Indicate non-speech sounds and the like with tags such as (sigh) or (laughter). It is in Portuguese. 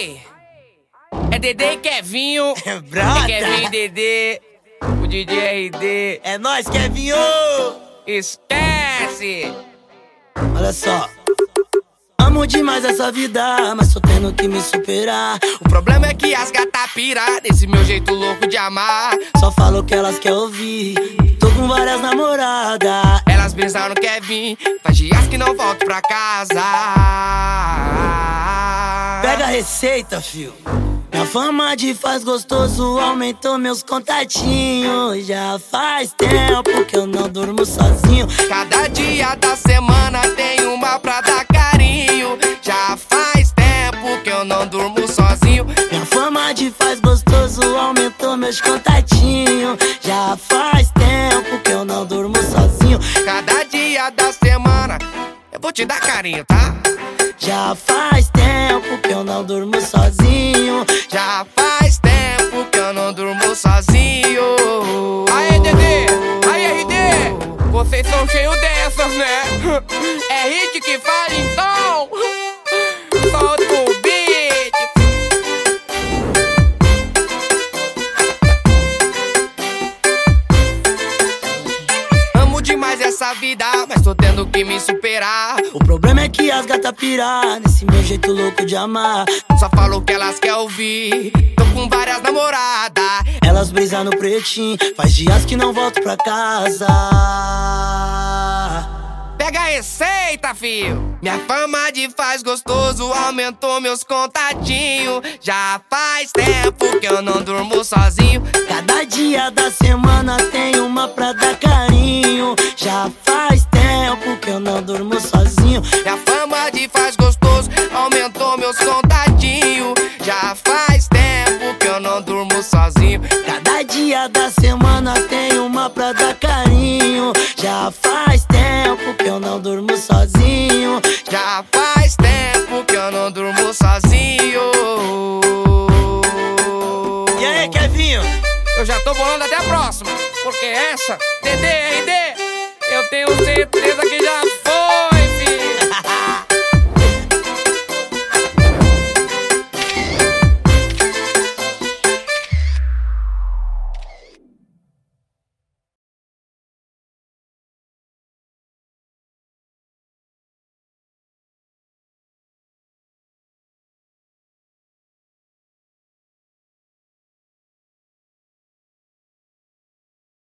Aê! É Dedê e Kevinho. (laughs) É brota. É Kevinho e Dedê. O DJ RD. É nóis, Kevinho! Esquece! Olha só. Amo demais essa vida, mas tô tendo que me superar. O problema é que as gata pira desse meu jeito louco de amar. Só falo o que elas querem ouvir. Com várias namoradas. Elas pensaram no Kevin, faz dias que não volto pra casa. Pega a receita, fio. Minha fama de faz gostoso aumentou meus contatinhos. Já faz tempo que eu não durmo sozinho. Cada dia da semana tem uma pra dar carinho. Já faz tempo que eu não durmo sozinho. Minha fama de faz gostoso aumentou meus contatinhos. Vou te dar carinho, tá? Já faz tempo que eu não durmo sozinho. Já faz tempo que eu não durmo sozinho. Aê, Dedê! Aê, RD! Vocês são cheios dessas, né? (laughs) É hit que fala então! Vida, mas tô tendo que me superar. O problema é que as gatas pirar nesse meu jeito louco de amar. Só falo o que elas querem ouvir. Tô com várias namoradas. Elas brisam no pretinho, faz dias que não volto pra casa. Pega a receita, fio. Minha fama de faz gostoso aumentou meus contatinhos. Já faz tempo que eu não durmo sozinho. Cada dia da semana tem uma pra de faz gostoso aumentou meus contatinhos. Já faz tempo que eu não durmo sozinho. Cada dia da semana tem uma pra dar carinho. Já faz tempo que eu não durmo sozinho. Já faz tempo que eu não durmo sozinho. E aí, Kevinho? Eu já tô bolando até a próxima. Porque essa, DD, RD,